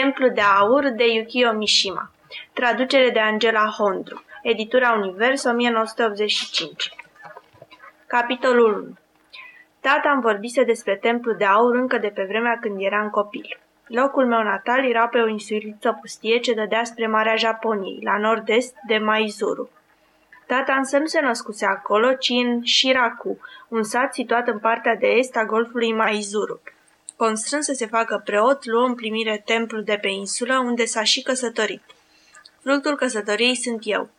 Templu de aur de Yukio Mishima Traducere de Angela Hondru Editura Univers 1985 Capitolul 1 Tata îmi vorbise despre templu de aur încă de pe vremea când eram copil. Locul meu natal era pe o insuliță pustie ce dădea spre Marea Japoniei, la nord-est de Maizuru. Tata însă nu se născuse acolo, ci în Shiraku, un sat situat în partea de est a golfului Maizuru. Constrâns să se facă preot, luă în primire templul de pe insulă, unde s-a și căsătorit. Fructul căsătoriei sunt eu.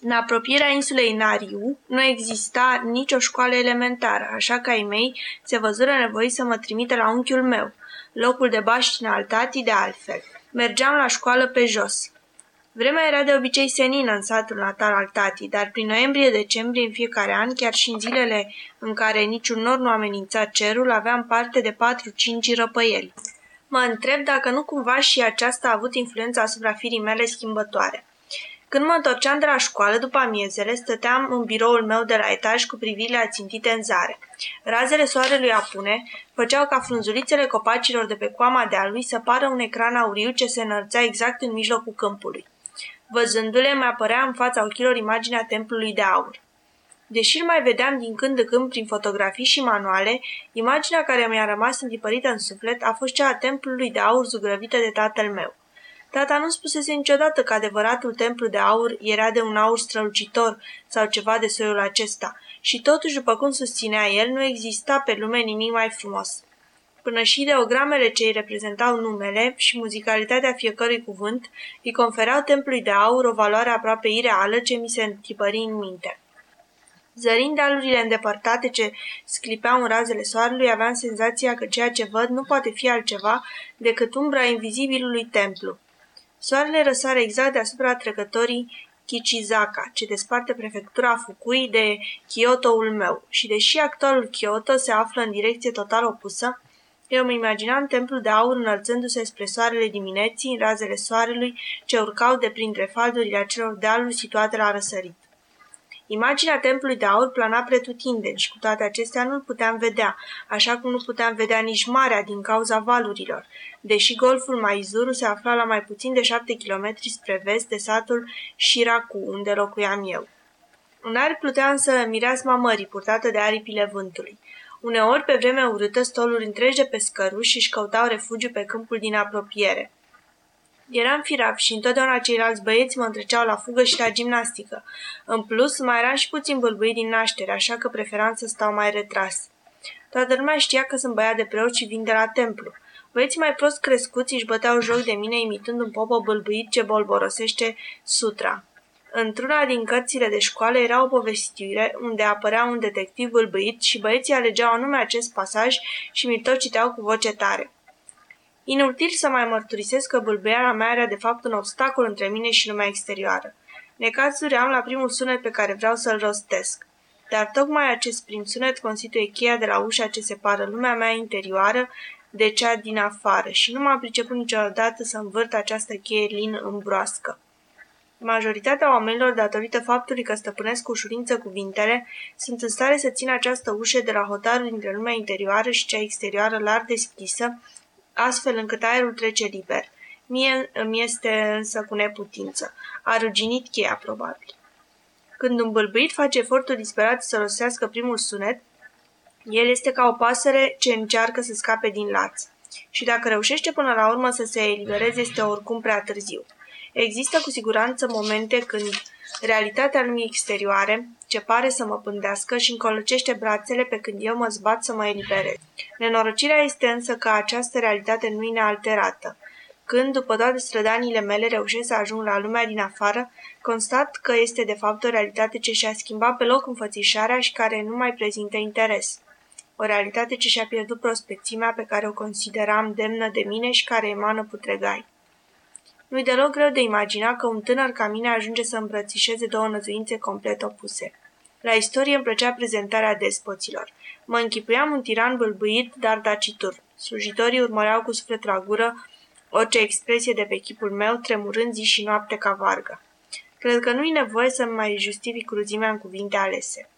În apropierea insulei Nariu nu exista nicio școală elementară, așa că ai mei se văzură nevoie să mă trimite la unchiul meu, locul de baștină al tatii de altfel. Mergeam la școală pe jos. Vremea era de obicei senină în satul natal al tatii, dar prin noiembrie-decembrie în fiecare an, chiar și în zilele în care niciun nor nu amenința cerul, aveam parte de patru-cinci răpăieli. Mă întreb dacă nu cumva și aceasta a avut influența asupra firii mele schimbătoare. Când mă întorceam de la școală, după amiezele, stăteam în biroul meu de la etaj cu privirile ațintite în zare. Razele soarelui apune făceau ca frunzulițele copacilor de pe coama dealului să pară un ecran auriu ce se înălțea exact în mijlocul câmpului. Văzându-le, mi apărea în fața ochilor imaginea templului de aur. Deși îl mai vedeam din când în când prin fotografii și manuale, imaginea care mi-a rămas întipărită în suflet a fost cea a templului de aur zugrăvită de tatăl meu. Tata nu spusese niciodată că adevăratul templu de aur era de un aur strălucitor sau ceva de soiul acesta, și totuși, după cum susținea el, nu exista pe lume nimic mai frumos. Până și ideogramele ce îi reprezentau numele și muzicalitatea fiecărui cuvânt îi conferau templului de aur o valoare aproape ireală ce mi se întipări în minte. Zărind dealurile îndepărtate ce sclipeau în razele soarelui, aveam senzația că ceea ce văd nu poate fi altceva decât umbra invizibilului templu. Soarele răsare exact deasupra trecătorii Kichizaka, ce desparte prefectura Fukui de Kyoto-ul meu. Și deși actualul Kyoto se află în direcție total opusă, eu îmi imaginam templul de aur înălțându-se spre soarele dimineții în razele soarelui ce urcau de printre faldurile acelor dealuri situate la răsărit. Imaginea templului de aur plana pretutindeni și cu toate acestea nu-l puteam vedea, așa cum nu puteam vedea nici marea din cauza valurilor, deși golful Maizuru se afla la mai puțin de șapte kilometri spre vest de satul Shiraku, unde locuiam eu. În aripi plutea însă mireasma mării, purtată de aripile vântului. Uneori, pe vreme urâtă, stoluri întregi de pescăruși își căutau refugiu pe câmpul din apropiere. Eram firav și întotdeauna ceilalți băieți mă întreceau la fugă și la gimnastică. În plus, mai eram și puțin bâlbâit din naștere, așa că preferam să stau mai retras. Toată lumea știa că sunt băiat de preot și vin de la templu. Băieții mai prost crescuți își băteau joc de mine imitând un popă bâlbâit ce bolborosește sutra. Într-una din cărțile de școală era o povestire unde apărea un detectiv bâlbâit și băieții alegeau anume acest pasaj și mi tot citeau cu voce tare. Inutil să mai mărturisesc că bâlbâiala mea era de fapt un obstacol între mine și lumea exterioară. Necazuri am la primul sunet pe care vreau să-l rostesc. Dar tocmai acest prim sunet constituie cheia de la ușa ce separă lumea mea interioară de cea din afară și nu m-am priceput niciodată să învârt această cheie lin în broască. Majoritatea oamenilor, datorită faptului că stăpânesc cu ușurință cuvintele, sunt în stare să țină această ușă de la hotarul dintre lumea interioară și cea exterioară larg deschisă, astfel încât aerul trece liber. Mie îmi este însă cu neputință. A ruginit cheia, probabil. Când un bâlbâit face efortul disperat să rostească primul sunet, el este ca o pasăre ce încearcă să scape din laț. Și dacă reușește până la urmă să se elibereze, este oricum prea târziu. Există cu siguranță momente când realitatea lumii exterioare, ce pare să mă pândească și încolăcește brațele pe când eu mă zbat să mă eliberez. Nenorocirea este însă că această realitate nu e nealterată. Când, după toate strădanile mele, reușesc să ajung la lumea din afară, constat că este de fapt o realitate ce și-a schimbat pe loc înfățișarea și care nu mai prezintă interes. O realitate ce și-a pierdut prospețimea pe care o consideram demnă de mine și care emană putregai. Nu-i deloc greu de imagina că un tânăr ca mine ajunge să îmbrățișeze două năzuințe complet opuse. La istorie îmi plăcea prezentarea despoților. Mă închipuiam un tiran bâlbâit, dar dacitur. Slujitorii urmăreau cu sufletul la gură orice expresie de pe chipul meu, tremurând zi și noapte ca vargă. Cred că nu-i nevoie să mai justific cruzimea în cuvinte alese.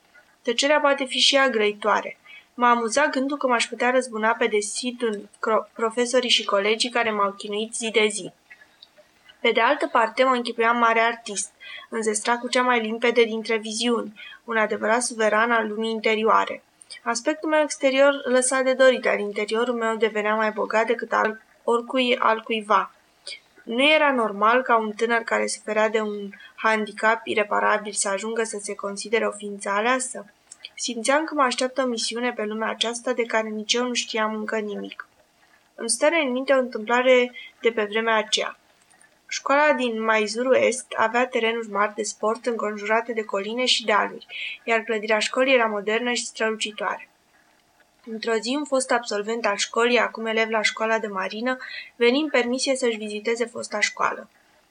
Tăcerea poate fi și ea grăitoare. M-a amuzat gândul că m-aș putea răzbuna pe desidul profesorii și colegii care m-au chinuit zi de zi. Pe de altă parte, mă închipuiam mare artist, înzestrat cu cea mai limpede dintre viziuni, un adevărat suveran al lumii interioare. Aspectul meu exterior lăsa de dorit, dar interiorul meu devenea mai bogat decât al oricui altcuiva. Nu era normal ca un tânăr care suferea de un handicap ireparabil să ajungă să se considere o ființă aleasă? Simțeam că mă așteaptă o misiune pe lumea aceasta de care nici eu nu știam încă nimic. Îmi stare în minte o întâmplare de pe vremea aceea. Școala din Maizuru Est avea terenuri mari de sport înconjurate de coline și dealuri, iar clădirea școlii era modernă și strălucitoare. Într-o zi, un fost absolvent al școlii, acum elev la școala de marină, veni în permisie să-și viziteze fosta școală.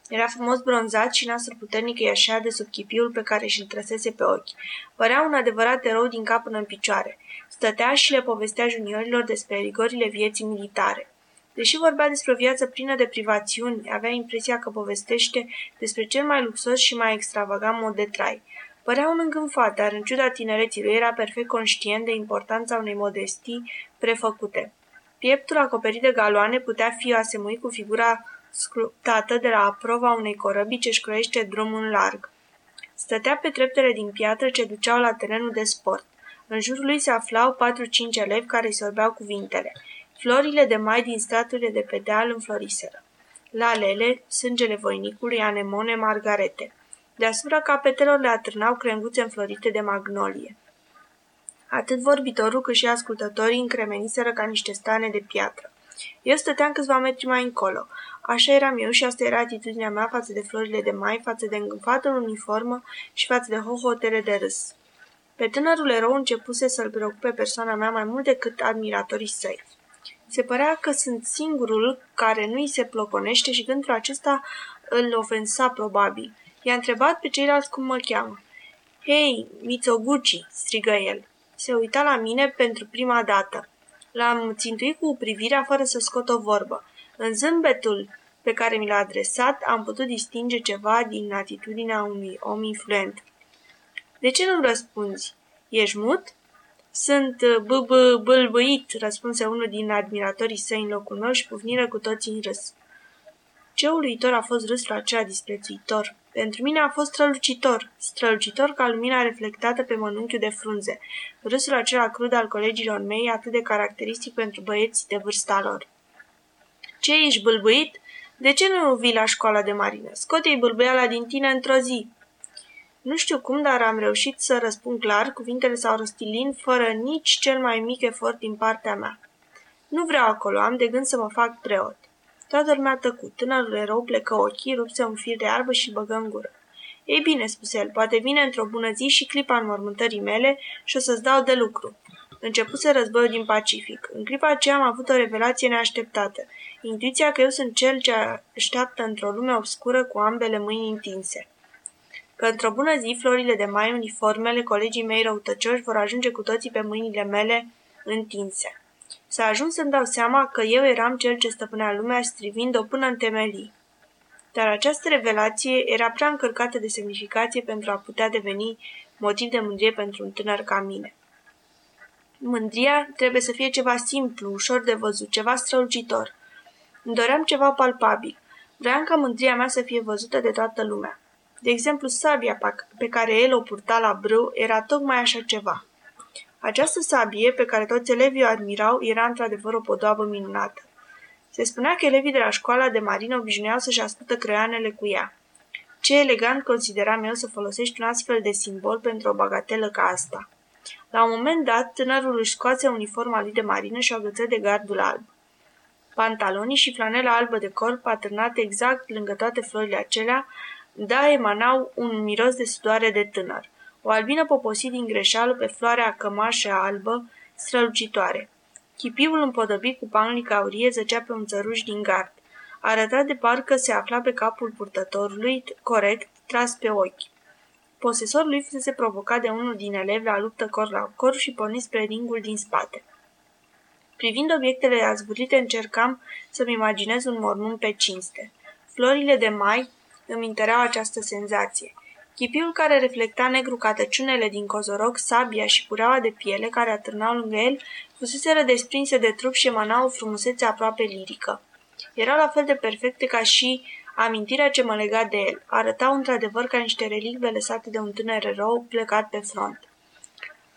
Era frumos bronzat și nasul puternic îi așa de sub chipiul pe care și-l trăsese pe ochi. Părea un adevărat erou din cap până în picioare. Stătea și le povestea juniorilor despre rigorile vieții militare. Deși vorbea despre o viață plină de privațiuni, avea impresia că povestește despre cel mai luxos și mai extravagant mod de trai. Părea un îngânfat, dar în ciuda tinereții lui era perfect conștient de importanța unei modestii prefăcute. Pieptul acoperit de galoane putea fi asemuit cu figura sculptată de la aprova unei corăbii ce-și croiește drumul larg. Stătea pe treptele din piatră ce duceau la terenul de sport. În jurul lui se aflau patru-cinci elevi care îi sorbeau cuvintele. Florile de mai din straturile de pe deal înfloriseră. Lalele, sângele voinicului, anemone, margarete. Deasupra capetelor le atârnau crenguțe înflorite de magnolie. Atât vorbitorul cât și ascultătorii încremeniseră ca niște stane de piatră. Eu stăteam câțiva metri mai încolo. Așa eram eu și asta era atitudinea mea față de florile de mai, față de îngânfatul în uniformă și față de hohotele de râs. Pe tânărul erou începuse să-l preocupe persoana mea mai mult decât admiratorii săi. Se părea că sunt singurul care nu îi se ploconește și gândul acesta îl ofensa probabil. I-a întrebat pe ceilalți cum mă cheamă. Hei, Mitsoguchi!" strigă el. Se uita la mine pentru prima dată. L-am țintuit cu privirea fără să scot o vorbă. În zâmbetul pe care mi l-a adresat am putut distinge ceva din atitudinea unui om influent. De ce nu răspunzi? Ești mut?" Sunt uh, bâlbâit, răspunse unul din admiratorii săi în locul meu și pufniră cu toții în râs. Ce uluitor a fost râsul acela disprețuitor. Pentru mine a fost strălucitor, strălucitor ca lumina reflectată pe mănunchiul de frunze. Râsul acela crud al colegilor mei, atât de caracteristic pentru băieți de vârsta lor. Ce ești bâlbâit? De ce nu vii la școala de marină? Scoate-i bâlbâiala din tine într-o zi. Nu știu cum, dar am reușit să răspund clar, cuvintele s-au rostit fără nici cel mai mic efort din partea mea. Nu vreau acolo, am de gând să mă fac preot. Toată lumea a tăcut. Tânărul erou plecă ochii, rupse un fir de arbă și băgă în gură. Ei bine, spuse el, poate vine într-o bună zi și clipa înmormântării mele și o să-ți dau de lucru. Începuse războiul din Pacific. În clipa aceea am avut o revelație neașteptată. Intuiția că eu sunt cel ce așteaptă într-o lume obscură cu ambele mâini întinse. Că într-o bună zi, florile de mai, uniformele, colegii mei răutăcioși vor ajunge cu toții pe mâinile mele întinse. S-a ajuns să-mi dau seama că eu eram cel ce stăpânea lumea strivind-o până în temelii. Dar această revelație era prea încărcată de semnificație pentru a putea deveni motiv de mândrie pentru un tânăr ca mine. Mândria trebuie să fie ceva simplu, ușor de văzut, ceva strălucitor. Îmi doream ceva palpabil. Vreau ca mândria mea să fie văzută de toată lumea. De exemplu, sabia pe care el o purta la brâu era tocmai așa ceva. Această sabie, pe care toți elevii o admirau, era într-adevăr o podoabă minunată. Se spunea că elevii de la școala de marină obișnuiau să-și ascută creioanele cu ea. Ce elegant consideram eu să folosești un astfel de simbol pentru o bagatelă ca asta. La un moment dat, tânărul își scoase uniforma lui de marină și o agăță de gardul alb. Pantalonii și flanela albă de corp, atârnate exact lângă toate florile acelea, da emanau un miros de sudoare de tânăr o albină poposit din greșeală pe floarea cămașă albă, strălucitoare. Chipiul împodobit cu panglica aurie zăcea pe un țăruș din gard. Arăta de parcă se afla pe capul purtătorului, corect, tras pe ochi. Posesorul lui fusese provocat de unul din elevi la luptă cor la cor și porni spre ringul din spate. Privind obiectele azvârlite, încercam să-mi imaginez un mormânt pe cinste. Florile de mai îmi întăreau această senzație – Chipiul care reflecta negru ca tăciunele din cozoroc, sabia și cureaua de piele care atârnau lângă el, fuseseră desprinse de trup și emanau o frumusețe aproape lirică. Erau la fel de perfecte ca și amintirea ce mă lega de el. Arătau într-adevăr ca niște relicve lăsate de un tânăr erou plecat pe front.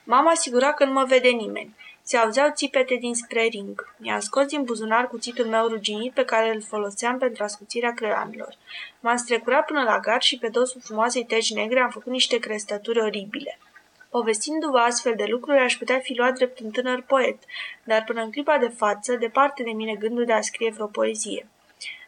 Mama asigura că nu mă vede nimeni. Se auzeau țipete dinspre ring. Mi-am scos din buzunar cuțitul meu ruginit pe care îl foloseam pentru ascuțirea creioanelor. M-am strecurat până la gard și pe dosul frumoasei teci negre am făcut niște crestături oribile. Povestindu-vă astfel de lucruri, aș putea fi luat drept un tânăr poet, dar până în clipa de față, departe de mine gândul de a scrie vreo poezie.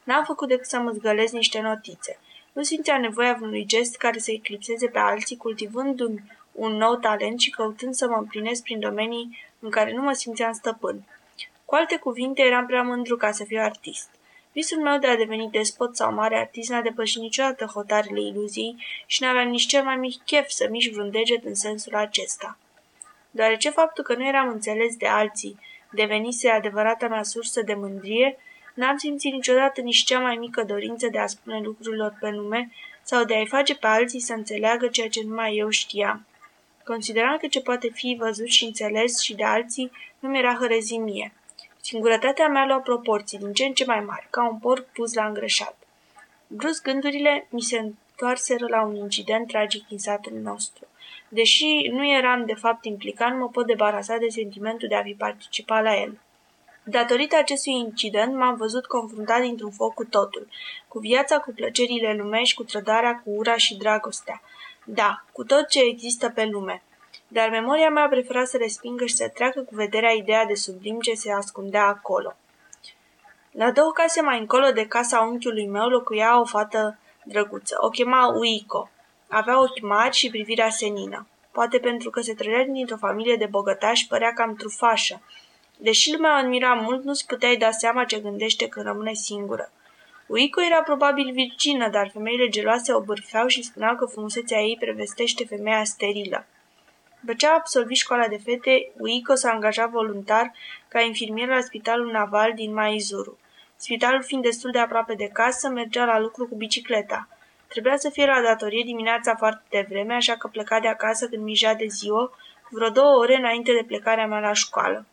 N-am făcut decât să mă zgălesc niște notițe. Nu simțea nevoia unui gest care să eclipseze pe alții, cultivându-mi un nou talent și căutând să mă împlinesc prin domenii în care nu mă simțeam stăpân. Cu alte cuvinte, eram prea mândru ca să fiu artist. Visul meu de a deveni despot sau mare artist n-a depășit niciodată hotarele iluziei și n-avea nici cel mai mic chef să mișc vreun deget în sensul acesta. Deoarece faptul că nu eram înțeles de alții devenise adevărata mea sursă de mândrie, n-am simțit niciodată nici cea mai mică dorință de a spune lucrurilor pe nume sau de a-i face pe alții să înțeleagă ceea ce numai eu știam. Consideram că ce poate fi văzut și înțeles și de alții nu mi-era hărezimie. Singurătatea mea lua proporții din ce în ce mai mari, ca un porc pus la îngrășat. Brusc gândurile mi se întoarseră la un incident tragic din satul nostru. Deși nu eram de fapt implicat, mă pot debarasa de sentimentul de a fi participat la el. Datorită acestui incident, m-am văzut confruntat dintr-un foc cu totul, cu viața, cu plăcerile lumești, cu trădarea, cu ura și dragostea. Da, cu tot ce există pe lume. Dar memoria mea prefera să respingă și să treacă cu vederea ideea de sublim ce se ascundea acolo. La două case mai încolo de casa unchiului meu locuia o fată drăguță. O chema Uico. Avea ochi mari și privirea senină. Poate pentru că se trăia dintr-o familie de bogătași, părea cam trufașă. Deși lumea o admira mult, nu-ți puteai da seama ce gândește când rămâne singură. Uico era probabil virgină, dar femeile geloase o bârfeau și spuneau că frumusețea ei prevestește femeia sterilă. După ce a absolvit școala de fete, Uico s-a angajat voluntar ca infirmier la spitalul naval din Maizuru. Spitalul fiind destul de aproape de casă, mergea la lucru cu bicicleta. Trebuia să fie la datorie dimineața foarte devreme, așa că pleca de acasă când mijea de ziua, cu vreo două ore înainte de plecarea mea la școală.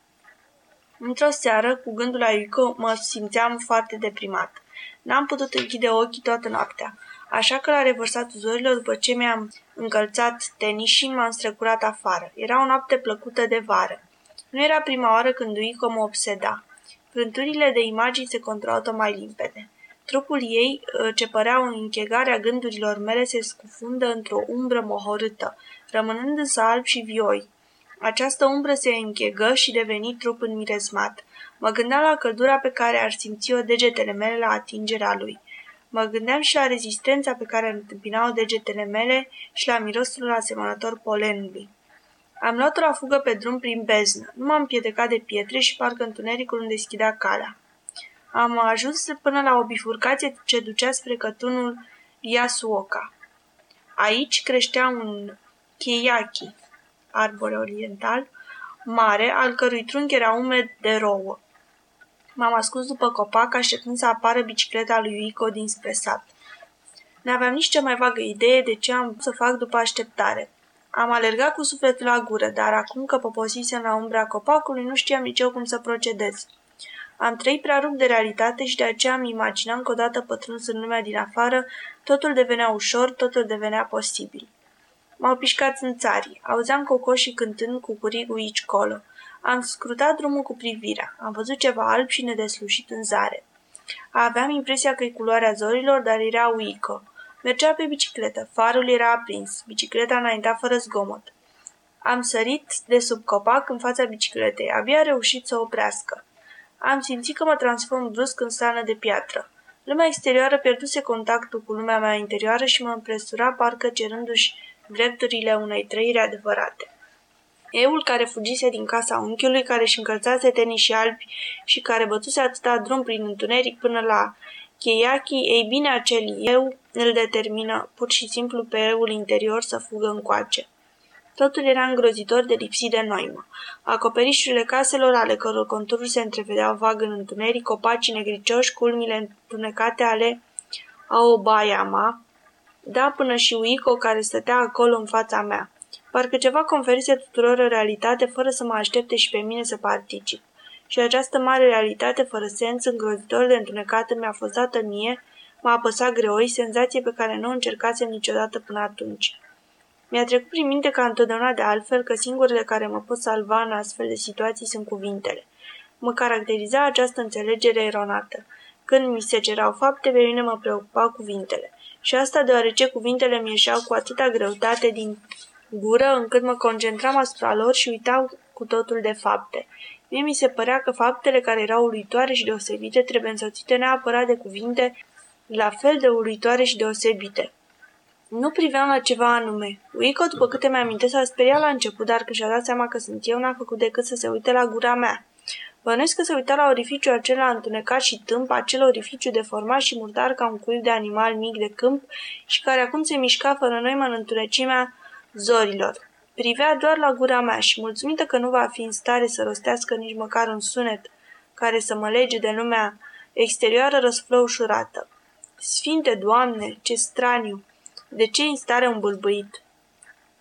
Într-o seară, cu gândul la Iuco, mă simțeam foarte deprimat. N-am putut închide ochii toată noaptea, așa că la revărsatul zorilor, după ce mi-am încălțat tenișii, m-am strecurat afară. Era o noapte plăcută de vară. Nu era prima oară când Uico mă obseda. Frânturile de imagini se controlau mai limpede. Trupul ei, ă, ce părea o închegare a gândurilor mele, se scufundă într-o umbră mohorâtă, rămânând însă alb și vioi. Această umbră se închegă și deveni trup înmirezmat. Mă gândeam la căldura pe care ar simți-o degetele mele la atingerea lui. Mă gândeam și la rezistența pe care întâmpinau degetele mele și la mirosul asemănător polenului. Am luat-o la fugă pe drum prin beznă. Nu m-am piedecat de pietre și parcă întunericul îmi deschidea calea. Am ajuns până la o bifurcație ce ducea spre cătunul Yasuoka. Aici creștea un keiaki, arbore oriental, mare, al cărui trunchi era umed de rouă. M-am ascuns după copac, așteptând să apară bicicleta lui Ico dinspre sat. N-aveam nici cea mai vagă idee de ce am să fac după așteptare. Am alergat cu sufletul la gură, dar acum că poposisem la umbra copacului, nu știam nici eu cum să procedez. Am trăit prea rupt de realitate și de aceea îmi imaginam că odată pătruns în lumea din afară, totul devenea ușor, totul devenea posibil. M-au pișcat în țarii, auzeam cocoșii cântând cu curigul aici colo. Am scrutat drumul cu privirea. Am văzut ceva alb și nedeslușit în zare. Aveam impresia că e culoarea zorilor, dar era uică. Mergea pe bicicletă. Farul era aprins. Bicicleta înaintea fără zgomot. Am sărit de sub copac în fața bicicletei. Abia reușit să oprească. Am simțit că mă transform brusc în stană de piatră. Lumea exterioară pierduse contactul cu lumea mea interioară și mă împresura parcă cerându-și drepturile unei trăiri adevărate. Eul care fugise din casa unchiului, care își încălțase și albi și care bătuse atâta drum prin întuneric până la Cheiachi, ei bine, acel eu îl determină pur și simplu pe eul interior să fugă încoace. Totul era îngrozitor de lipsit de noimă. Acoperișurile caselor, ale căror contururi se întrevedeau vag în întuneric, copacii negricioși, culmile întunecate ale Aobayama, Da, până și Uico care stătea acolo în fața mea. Parcă ceva conferise tuturor o realitate fără să mă aștepte și pe mine să particip. Și această mare realitate fără sens, îngrozitor de întunecată, mi-a fost dată mie, m-a apăsat greoi, senzație pe care nu o încercasem niciodată până atunci. Mi-a trecut prin minte ca întotdeauna de altfel că singurele care mă pot salva în astfel de situații sunt cuvintele. Mă caracteriza această înțelegere eronată. Când mi se cerau fapte, pe mine mă preocupa cuvintele. Și asta deoarece cuvintele mi ieșeau cu atâta greutate din gură, încât mă concentram asupra lor și uitau cu totul de fapte. Mie mi se părea că faptele care erau uluitoare și deosebite trebuie însoțite neapărat de cuvinte la fel de uluitoare și deosebite. Nu priveam la ceva anume. Uico, după câte mi-amintesc, s-a speriat la început, dar când și-a dat seama că sunt eu, n-a făcut decât să se uite la gura mea. Bănuiesc că se uita la orificiul acela întunecat și tâmp, acel orificiu deformat și murdar ca un cuib de animal mic de câmp și care acum se mișca fără noi în întunecimea zorilor. Privea doar la gura mea și, mulțumită că nu va fi în stare să rostească nici măcar un sunet care să mă lege de lumea exterioară, răsflă ușurată. Sfinte, Doamne, ce straniu! De ce în stare un bâlbâit?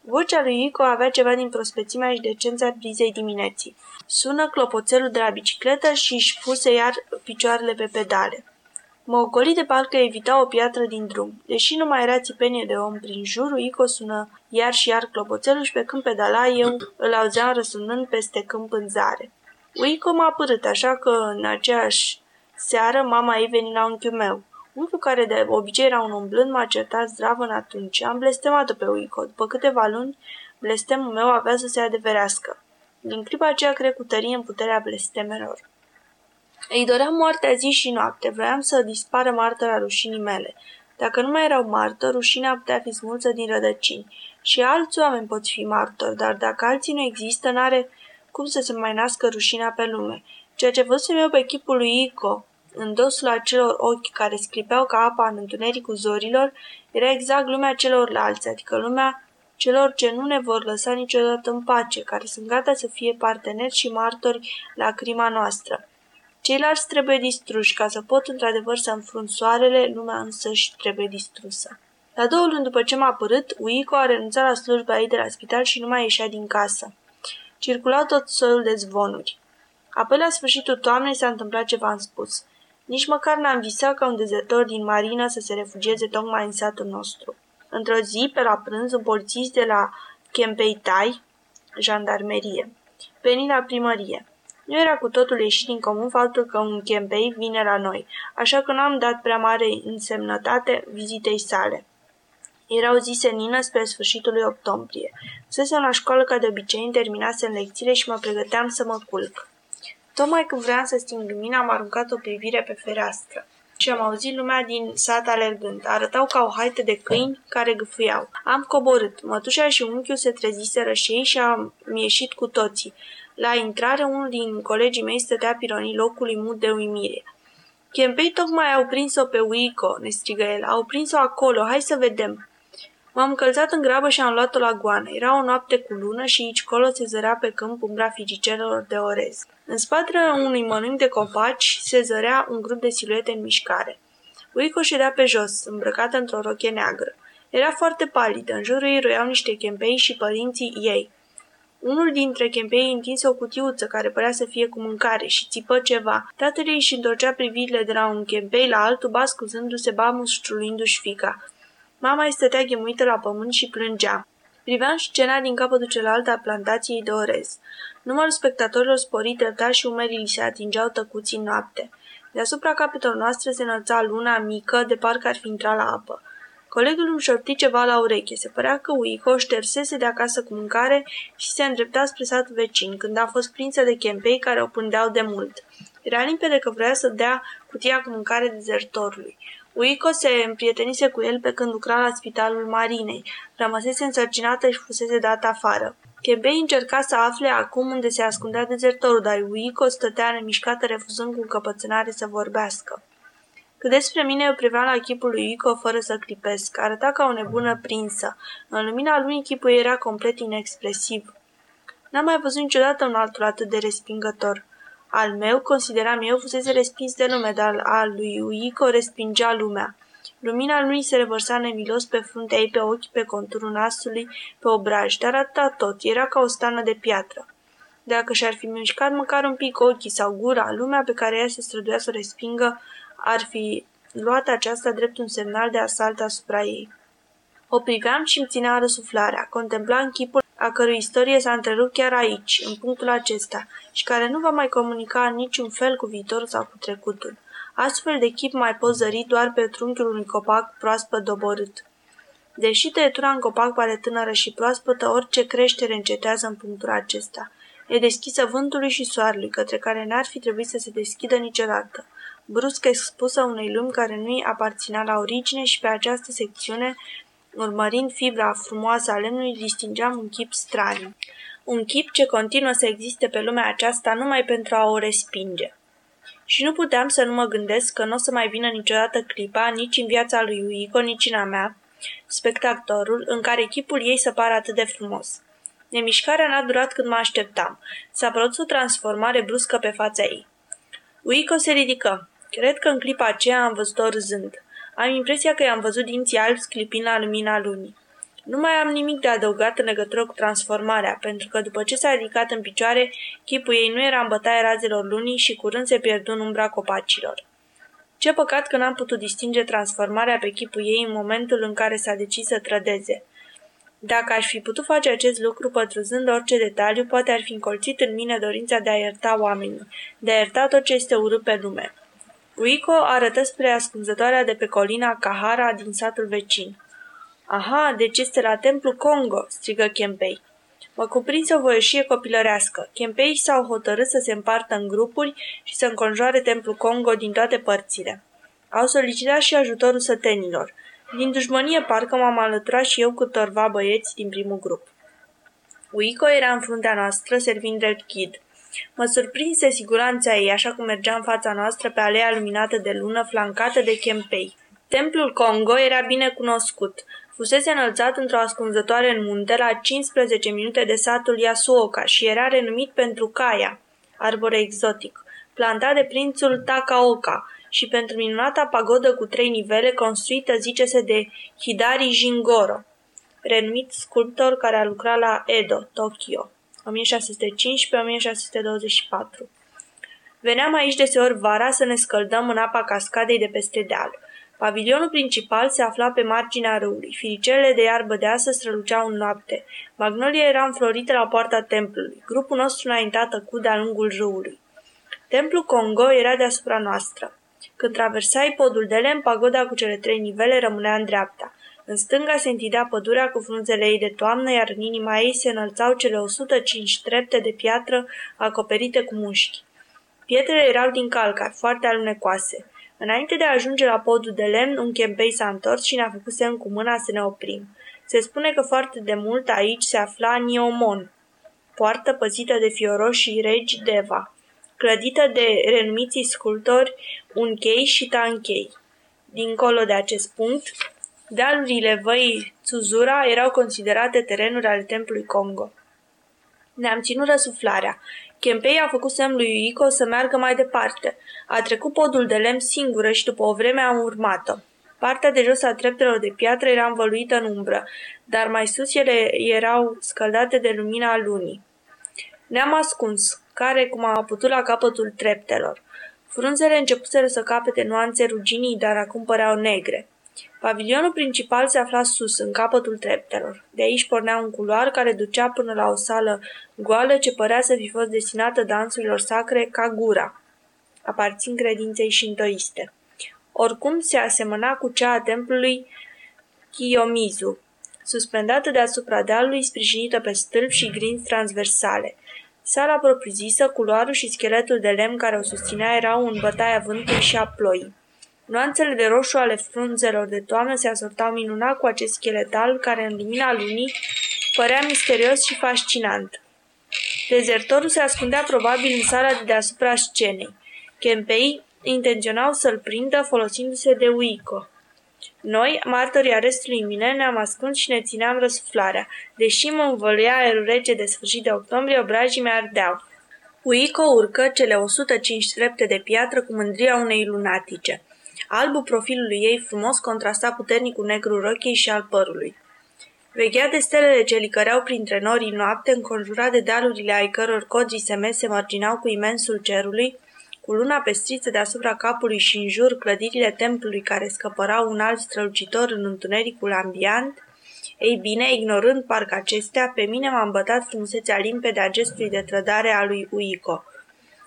Vocea lui Ico avea ceva din prospețimea și decența brizei dimineții. Sună clopoțelul de la bicicletă și își puse iar picioarele pe pedale. Mă ocoli de parcă evita o piatră din drum. Deși nu mai era țipenie de om prin jur, Ico sună iar și iar clopoțelul și pe când pedala eu îl auzeam răsunând peste câmp în zare. Uico m-a apărât, așa că în aceeași seară mama ei veni la unchiul meu. Unchiul care de obicei era un om blând m-a certat zdravă în atunci. Am blestemat-o pe Uico. După câteva luni, blestemul meu avea să se adeverească. Din clipa aceea cred cu tărie în puterea blestemelor. Îi doream moartea zi și noapte, vroiam să dispară martora rușinii mele. Dacă nu mai erau martori, rușinea putea fi smulță din rădăcini. Și alți oameni pot fi martori, dar dacă alții nu există, n-are cum să se mai nască rușinea pe lume. Ceea ce văzusem eu pe chipul lui Ico, în dosul acelor ochi care scripeau ca apa în întunericul zorilor, era exact lumea celorlalți, adică lumea celor ce nu ne vor lăsa niciodată în pace, care sunt gata să fie parteneri și martori la crima noastră. Ceilalți trebuie distruși, ca să pot într-adevăr să înfrunt soarele, lumea însă și trebuie distrusă. La două luni după ce m-a părât, Uico a renunțat la slujba ei de la spital și nu mai ieșea din casă. Circulau tot soiul de zvonuri. Apoi, la sfârșitul toamnei, s-a întâmplat ce v-am spus. Nici măcar n-am visat ca un dezertor din marină să se refugieze tocmai în satul nostru. Într-o zi, pe la prânz, un polițist de la Kempeitai, jandarmerie, veni la primărie. Nu era cu totul ieșit din comun faptul că un Kempei vine la noi, așa că n-am dat prea mare însemnătate vizitei sale. Era o zi senină spre sfârșitul lui octombrie. Fusesem la școală ca de obicei, terminasem lecțiile și mă pregăteam să mă culc. Tocmai când vreau să sting lumina, am aruncat o privire pe fereastră și am auzit lumea din sat alergând. Arătau ca o haită de câini care gâfâiau. Am coborât. Mătușa și unchiul se treziseră și ei și am ieșit cu toții. La intrare, unul din colegii mei stătea pironii locului mut de uimire. Chempei tocmai au prins-o pe Uico, ne strigă el. Au prins-o acolo, hai să vedem. M-am încălzat în grabă și am luat-o la goană. Era o noapte cu lună și aici colo se zărea pe câmp umbra figicelor de orez. În spatele unui mănânc de copaci se zărea un grup de siluete în mișcare. Uico ședea pe jos, îmbrăcată într-o rochie neagră. Era foarte palidă, în jurul ei roiau niște chempei și părinții ei. Unul dintre chempei întinse o cutiuță care părea să fie cu mâncare și țipă ceva. Tatăl ei își întorcea privirile de la un chempei la altul, ba scuzându-se, ba muștruluindu-și fica. Mama îi stătea ghemuită la pământ și plângea. Priveam scena din capătul celălalt a plantației de orez. Numărul spectatorilor sporit treptat și umerii li se atingeau tăcuți în noapte. Deasupra capetelor noastre se înălța luna mică, de parcă ar fi intrat la apă. Colegul îmi șopti ceva la ureche. Se părea că Uico ștersese de acasă cu mâncare și se îndrepta spre satul vecin, când a fost prinsă de chempei care o pândeau de mult. Era limpede că vrea să dea cutia cu mâncare dezertorului. Uico se împrietenise cu el pe când lucra la spitalul Marinei. Rămăsese însărcinată și fusese dat afară. Chebei încerca să afle acum unde se ascundea dezertorul, dar Uico stătea nemișcată refuzând cu încăpățânare să vorbească. Cât despre mine, eu priveam la chipul lui Ico fără să clipesc. Arăta ca o nebună prinsă. În lumina lui chipul era complet inexpresiv. N-am mai văzut niciodată un altul atât de respingător. Al meu, consideram eu, fusese respins de lume, dar al lui Uico respingea lumea. Lumina lui se revărsa nemilos pe fruntea ei, pe ochi, pe conturul nasului, pe obraj, dar atâta tot, era ca o stană de piatră. Dacă și-ar fi mișcat măcar un pic ochii sau gura, lumea pe care ea se străduia să o respingă ar fi luat aceasta drept un semnal de asalt asupra ei. O priveam și îmi ținea răsuflarea, contemplam chipul a cărui istorie s-a întrerupt chiar aici, în punctul acesta, și care nu va mai comunica în niciun fel cu viitorul sau cu trecutul. Astfel de chip mai poți zări doar pe trunchiul unui copac proaspăt doborât. Deși tăietura în copac pare tânără și proaspătă, orice creștere încetează în punctul acesta. E deschisă vântului și soarelui, către care n-ar fi trebuit să se deschidă niciodată. Brusc expusă unei lumi care nu-i aparținea la origine și pe această secțiune, urmărind fibra frumoasă a lemnului, distingeam un chip straniu. Un chip ce continuă să existe pe lumea aceasta numai pentru a o respinge. Și nu puteam să nu mă gândesc că nu o să mai vină niciodată clipa, nici în viața lui Uico, nici în a mea, spectatorul, în care chipul ei să pară atât de frumos. Nemișcarea n-a durat cât mă așteptam. S-a produs o transformare bruscă pe fața ei. Uico se ridică. Cred că în clipa aceea am văzut-o râzând. Am impresia că i-am văzut dinții albi sclipind la lumina lunii. Nu mai am nimic de adăugat în legătură cu transformarea, pentru că după ce s-a ridicat în picioare, chipul ei nu era în bătaie razelor lunii și curând se pierdu în umbra copacilor. Ce păcat că n-am putut distinge transformarea pe chipul ei în momentul în care s-a decis să trădeze. Dacă aș fi putut face acest lucru pătruzând orice detaliu, poate ar fi încolțit în mine dorința de a ierta oamenii, de a ierta tot ce este urât pe lume. Uico arătă spre ascunzătoarea de pe colina Kahara din satul vecin. Aha, deci este la templu Congo!" strigă Kempei. Mă cuprinse o voieșie copilărească. Kempei s-au hotărât să se împartă în grupuri și să înconjoare templul Congo din toate părțile. Au solicitat și ajutorul sătenilor. Din dușmănie parcă m-am alăturat și eu cu torva băieți din primul grup. Uico era în fruntea noastră, servind drept ghid. Mă surprinse siguranța ei, așa cum mergea în fața noastră pe alea luminată de lună, flancată de chempei. Templul Congo era bine cunoscut. Fusese înălțat într-o ascunzătoare în munte la 15 minute de satul Yasuoka și era renumit pentru caia, arbore exotic, plantat de prințul Takaoka, și pentru minunata pagodă cu trei nivele construită, zice-se, de Hidari Jingoro, renumit sculptor care a lucrat la Edo, Tokyo, 1615-1624. Veneam aici deseori vara să ne scăldăm în apa cascadei de peste deal. Pavilionul principal se afla pe marginea râului. Firicelele de iarbă deasă străluceau în noapte. Magnolia era înflorită la poarta templului. Grupul nostru înainta tăcut de-a lungul râului. Templul Congo era deasupra noastră. Când traversai podul de lemn, pagoda cu cele trei nivele rămânea în dreapta. În stânga se întindea pădurea cu frunzele ei de toamnă, iar în inima ei se înălțau cele 105 trepte de piatră acoperite cu mușchi. Pietrele erau din calcar, foarte alunecoase. Înainte de a ajunge la podul de lemn, un chempei s-a întors și ne-a făcut semn cu mâna să ne oprim. Se spune că foarte de mult aici se afla Niomon, poartă păzită de fioroși regi Deva clădită de renumiții sculptori Unchei și Tanchei. Dincolo de acest punct, dealurile văii Tsuzura erau considerate terenuri ale templului Congo. Ne-am ținut răsuflarea. Kempei a făcut semn lui Ico să meargă mai departe. A trecut podul de lemn singură și după o vreme am urmat-o. Partea de jos a treptelor de piatră era învăluită în umbră, dar mai sus ele erau scăldate de lumina lunii. Ne-am ascuns care cum a putut la capătul treptelor. Frunzele începuseră să capete nuanțe ruginii, dar acum păreau negre. Pavilionul principal se afla sus, în capătul treptelor. De aici pornea un culoar care ducea până la o sală goală ce părea să fi fost destinată dansurilor sacre ca gura, aparțin credinței șintoiste. Oricum se asemăna cu cea a templului Kiyomizu, suspendată deasupra dealului, sprijinită pe stâlpi și grinzi transversale – Sala propriu-zisă, culoarul și scheletul de lemn care o susținea erau în bătaia vântului și a ploii. Nuanțele de roșu ale frunzelor de toamnă se asortau minunat cu acest scheletal care în lumina lunii părea misterios și fascinant. Dezertorul se ascundea probabil în sala de deasupra scenei. Kempei intenționau să-l prindă folosindu-se de uico. Noi, martorii arestului mine, ne-am ascuns și ne țineam răsuflarea. Deși mă învăluia aerul rece de sfârșit de octombrie, obrajii mi ardeau. Uico urcă cele 105 trepte de piatră cu mândria unei lunatice. Albul profilului ei frumos contrasta puternic cu negru rochii și al părului. Veghea de stelele ce licăreau printre norii noapte, înconjurat de dealurile ai căror codrii seme se marginau cu imensul cerului, cu luna pestriță deasupra capului și în jur clădirile templului care scăpărau un alt strălucitor în întunericul ambiant, ei bine, ignorând parcă acestea, pe mine m-a îmbătat frumusețea limpede a gestului de trădare a lui Uico.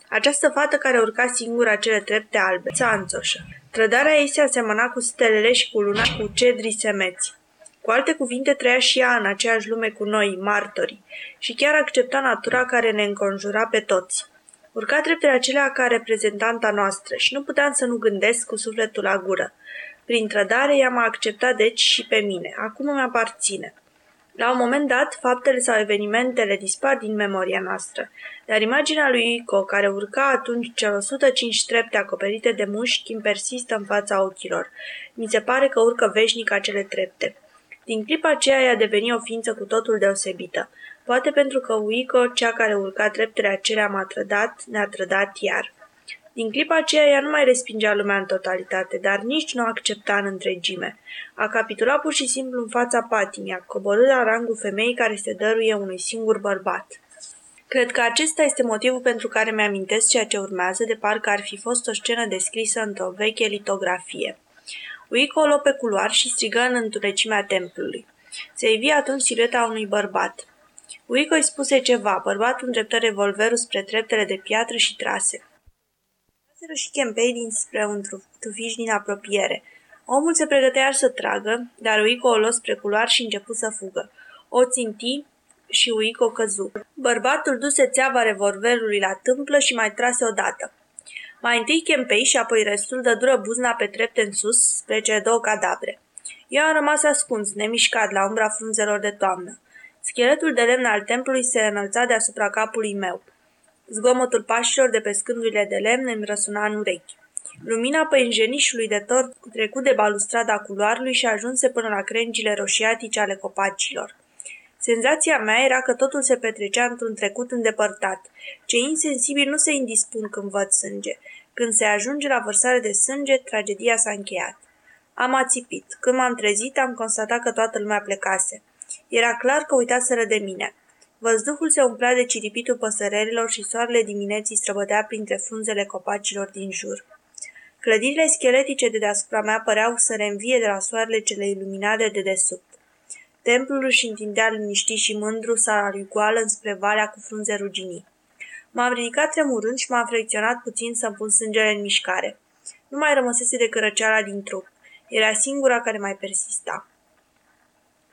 Această fată care urca singură acele trepte albe, țanțoșă. Trădarea ei se asemăna cu stelele și cu luna cu cedrii semeți. Cu alte cuvinte, trăia și ea în aceeași lume cu noi, martorii, și chiar accepta natura care ne înconjura pe toți. Urca treptele acelea ca reprezentanta noastră și nu puteam să nu gândesc cu sufletul la gură. Prin trădare ea m-a acceptat deci și pe mine. Acum îmi aparține. La un moment dat, faptele sau evenimentele dispar din memoria noastră, dar imaginea lui Ico, care urca atunci cel 105 trepte acoperite de mușchi, îmi persistă în fața ochilor. Mi se pare că urcă veșnic acele trepte. Din clipa aceea ea deveni o ființă cu totul deosebită. Poate pentru că Uico, cea care urca treptele acelea, m-a trădat, ne-a trădat iar. Din clipa aceea ea nu mai respingea lumea în totalitate, dar nici nu accepta în întregime. A capitulat pur și simplu în fața patimii, a coborât la rangul femeii care se dăruie unui singur bărbat. Cred că acesta este motivul pentru care mi-amintesc ceea ce urmează, de parcă ar fi fost o scenă descrisă într-o veche litografie. Uico o pe culoar și strigă în întunecimea templului. Se ivi atunci silueta unui bărbat. Uico îi spuse ceva, bărbatul îndreptă revolverul spre treptele de piatră și trase. Traseră și chempei dinspre un tufiș din apropiere. Omul se pregătea să tragă, dar Uico o luă spre culoar și început să fugă. O ținti și Uico căzu. Bărbatul duse țeava revolverului la tâmplă și mai trase odată. Mai întâi chempei și apoi restul dă dură buzna pe trepte în sus spre cele două cadavre. Eu am rămas ascuns, nemișcat, la umbra frunzelor de toamnă. Scheletul de lemn al templului se înălța deasupra capului meu. Zgomotul pașilor de pe scândurile de lemn îmi răsuna în urechi. Lumina păinjenișului de tor trecut de balustrada culoarului și ajunse până la crengile roșiatice ale copacilor. Senzația mea era că totul se petrecea într-un trecut îndepărtat. Cei insensibili nu se indispun când văd sânge. Când se ajunge la vărsare de sânge, tragedia s-a încheiat. Am ațipit. Când m-am trezit, am constatat că toată lumea plecase. Era clar că uitaseră de mine. Văzduhul se umplea de ciripitul păsărerilor și soarele dimineții străbătea printre frunzele copacilor din jur. Clădirile scheletice de deasupra mea păreau să reînvie de la soarele cele iluminate de desubt. Templul își întindea liniștit și mândru sala lui goală înspre valea cu frunze ruginii. M-am ridicat tremurând și m-am frecționat puțin să-mi pun sângele în mișcare. Nu mai rămăsese de răceala din trup. Era singura care mai persista.